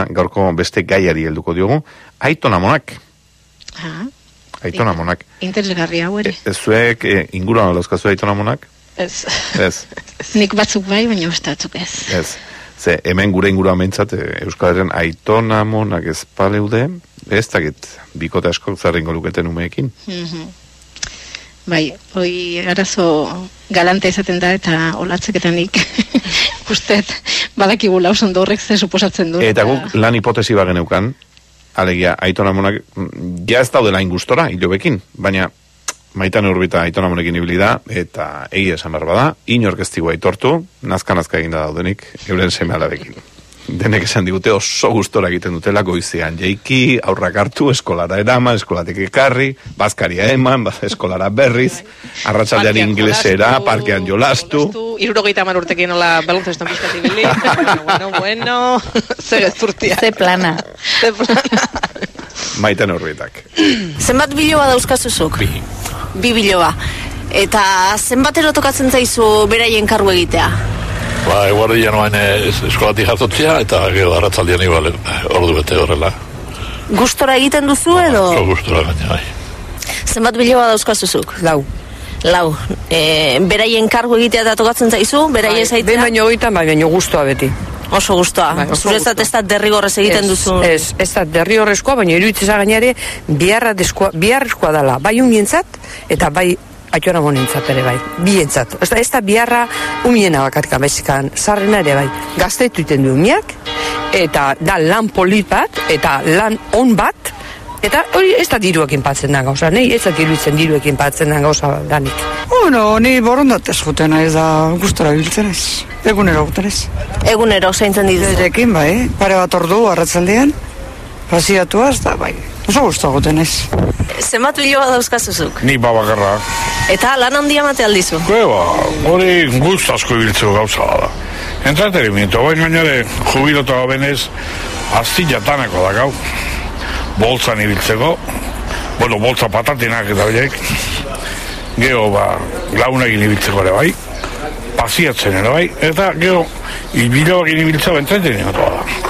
duguna, gaurko beste gaiari helduko diogu, aiton amonak. Ah, Aiton amonak. interesgarri hau ere. Ez zuek e, inguruan dauzkazu aiton amonak? Ez. Ez, Nik batzuk bai, baina beste batzuk ez. ez. Ze, hemen gure inguruan behintzat, e, Euskal Herrian aiton amonak ez paleude, ez dakit, bikote asko zerringo luketen umeekin. Mhm. Bai, hoi arazo galante izaten da eta olatzeketanik ustet badakigula oso ondo horrek ze suposatzen du. Eta guk lan hipotesi bageneukan, alegia, aiton amonak, mm, ja ez daudela ingustora, hilobekin, baina maitan urbita aiton amonekin ibili da, eta egi esan behar bada, inork ez digu aitortu, nazka-nazka eginda daudenik, euren seme alabekin. Denek esan digute oso gustora egiten dutela goizean jeiki, aurrak hartu, eskolara eraman, eskolatik ekarri, bazkaria eman, ba- eskolara berriz, arratsaldean Parkean inglesera, jolastu, parkean jolastu, Irurogeita hamar urtekin nola baloncesto pizkat ibili. bueno, bueno, zer ezurtia. Ze plana. Ze plana. maiten urbitak. Zenbat biloba dauzkazuzuk? Bi. Bi biloba. Eta zenbatero tokatzen zaizu beraien kargu egitea? Ba, eguardian oain es, eskolatik jartotzea, eta gero arratzaldian igual eh, ordu bete horrela. Gustora egiten duzu edo? Ko gustura gaina, bai. Zenbat biloba dauzkazuzuk? Lau. Lau. E, beraien kargu egitea eta tokatzen zaizu? Beraien Behin zaitea? baino hogeita, bai, baino gustoa beti. Oso gustoa. Bai, oso Zuretzat gustoa. ez da derrigorrez egiten ez, duzu? Ez, ez da derri horrezkoa, baina iruditzen gainare biharra deskoa, biharrezkoa dela, bai umientzat eta bai atxora monentzat ere bai, bientzat. Ez da, ez da biharra umiena bakarka bezikan, sarrena ere bai, gaztetu iten du umiak, eta da lan polit bat, eta lan on bat, eta hori ez da diruekin patzen da gauza, nahi ez da diruitzen diruekin patzen da gauza danik. Bueno, ni borondatez juten ez da gustora biltzen ez. Egunero guten ez. Egunero zaintzen dituzu? Erekin, bai, pare bat ordu arratzaldean, pasiatuaz, da, bai, oso gustoa guten ez. Zenbat biloba dauzkazuzuk? Ni babakarra. Eta lan handia mate aldizu? Beba, hori gust asko ibiltzeko gauza da. Entretenimiento, baina gainare jubilota benez, astilla tanako da gau. Boltzan ibiltzeko, bueno, boltza patatinak eta horiek. Gero, ba, launekin ibiltzeko ere bai, pasiatzen ere bai, eta gero, ibiloakin ibiltzeko entretenimiento da.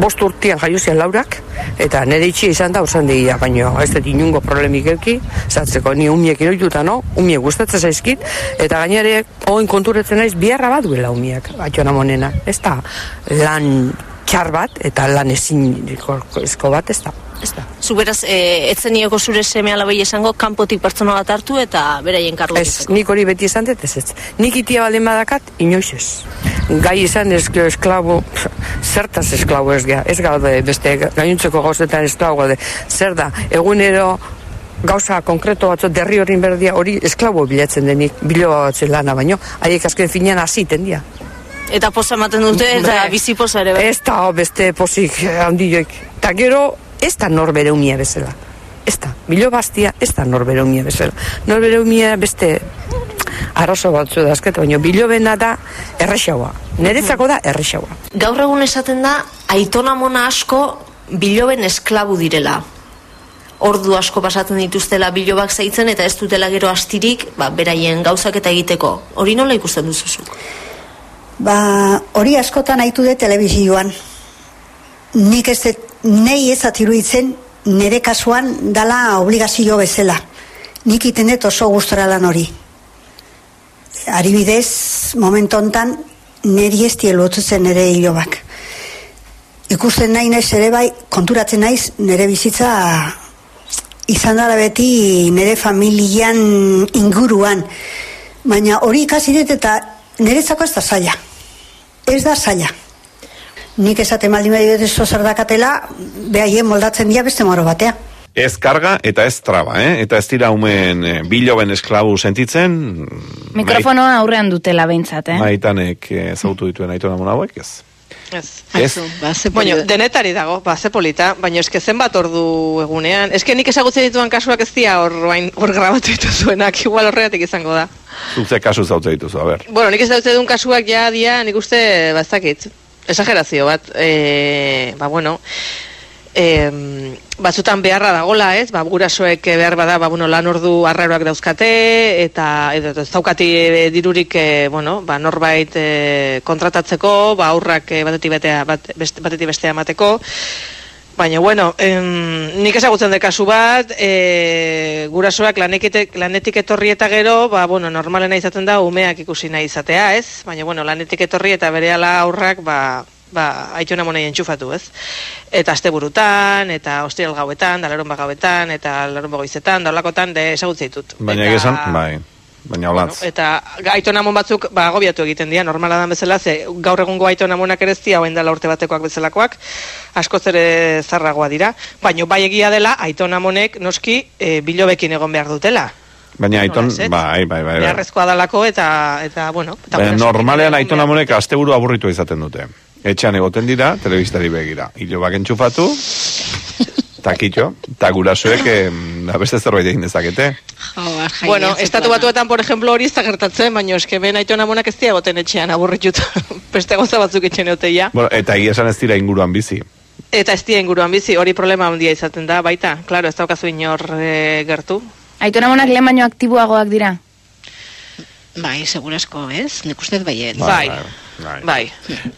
Bost urtean jaio laurak, eta nire itxia izan da osan degia, baino ez dut inungo problemik euki, zatzeko ni umiek irututa no, umiek gustatzen zaizkit, eta gainere oin konturetzen naiz biharra baduela umiek, atxona monena, ez da lan txar bat, eta lan ezin ezko bat, ez da, ez da. Zu beraz, e, etzenioko zure seme alabei esango, kanpotik pertsona bat hartu eta beraien kargu Ez, nik hori beti esan dut ez ez. Nik itia baldin badakat, inoiz ez. Gai izan ez gero esklabo, zertaz esklabo ez gea. Ez gaude beste gainuntzeko gauzetan esklabo gaude. Zer da, egunero gauza konkreto batzuk derri horin berdia hori esklabo bilatzen denik, biloba batzen lana baino, haiek azken finean hasiten dira. Eta poza ematen dute eta Bai. bizi poza ere. bai. Ez da beste posik eh, handioik. Ta gero, ez da norbere umia bezala. Ez da, bilo bastia, ez da norbere umia bezala. Norbere umia beste arazo batzu da azket, baina bilobena da errexaua. Neretzako da errexaua. Gaur egun esaten da, aitona mona asko biloben esklabu direla. Ordu asko pasatzen dituztela bilobak zaitzen eta ez dutela gero astirik, ba, beraien gauzak eta egiteko. Hori nola ikusten duzuzuk? Ba, hori askotan aitu dut telebizioan. Nik ez dut, nei ez iruditzen nire kasuan dala obligazio bezala. Nik iten dut oso gustora lan hori. Aribidez, momentu hontan niri ez dielu otutzen nire hilobak. Ikusten nahi naiz ere bai, konturatzen naiz nire bizitza izan dara beti nire familian inguruan. Baina hori ikasi dut eta niretzako ez da zaila. Ez da zaila. Nik esaten baldin badi dut zer dakatela, behaien moldatzen dira beste moro batea. Ez karga eta ez traba, eh? Eta ez dira umen eh, biloben esklabu sentitzen. Mikrofonoa aurrean dutela behintzat, eh? Maitanek eh, zautu dituen aitona mona hauek, ez? Ez. Ez. Ba, Bueno, poli- denetari dago, ba, ze polita, baina eske zenbat ordu egunean. Eske nik ezagutzen dituan kasuak ez dira hor, orain- hor grabatu dituzuenak, igual horregatik izango da. Zuk ze kasu zautze dituzu, a ber. Bueno, nik ezagutzen duen kasuak ja dia, nik uste, bazakit, exagerazio bat, e, ba, bueno, em, batzutan beharra dagola, ez? Ba, gurasoek behar bada, ba, bueno, lan ordu arraroak dauzkate, eta edo, ez daukati e, dirurik, e, bueno, ba, norbait e, kontratatzeko, ba, aurrak batetik, betea, bat, beste, batetik bestea emateko, Baina, bueno, em, nik ezagutzen de kasu bat, e, gurasoak lanetik, lanetik etorri eta gero, ba, bueno, normalena izaten da umeak ikusi nahi izatea, ez? Baina, bueno, lanetik etorri eta bere aurrak, ba, ba, aitona monei entxufatu, ez? Eta asteburutan, eta ostiral gauetan, da larun gauetan, eta larun goizetan, da olakotan, de ezagutzen ditut. Baina eta, egizan, bai, baina olatz. Bueno, eta aitona mon batzuk, ba, agobiatu egiten dira, normala dan bezala, ze gaur egungo aitona monak ere ez dira, hoen dela urte batekoak bezalakoak, askoz ere zarragoa dira. Baina bai egia dela, aitona monek noski e, bilobekin egon behar dutela. Baina aiton, ez? bai, bai, bai. bai. Beharrezkoa dalako eta, eta bueno. Eta Baina normalean egon aitona behar- monek asteburu aburritu izaten dute. Etxean egoten dira, telebistari begira. Hilo bak entxufatu, takitxo, eta gurasoek da beste zerbait egin dezakete. Jo, arjaia, Bueno, estatu batuetan, por ejemplo, hori ez gertatzen, baina eske ben aitona monak ez dira goten etxean aburritut. Beste goza batzuk etxen eoteia. Bueno, eta egia esan ez dira inguruan bizi. Eta ez dira inguruan bizi, hori problema handia izaten da, baita. Claro, ez daukazu inor e, gertu. Aitona monak lehen baino aktiboagoak dira. Bai, segurasko, ez? Nik ustez baiet. Bai. bai. Bai. Nik ez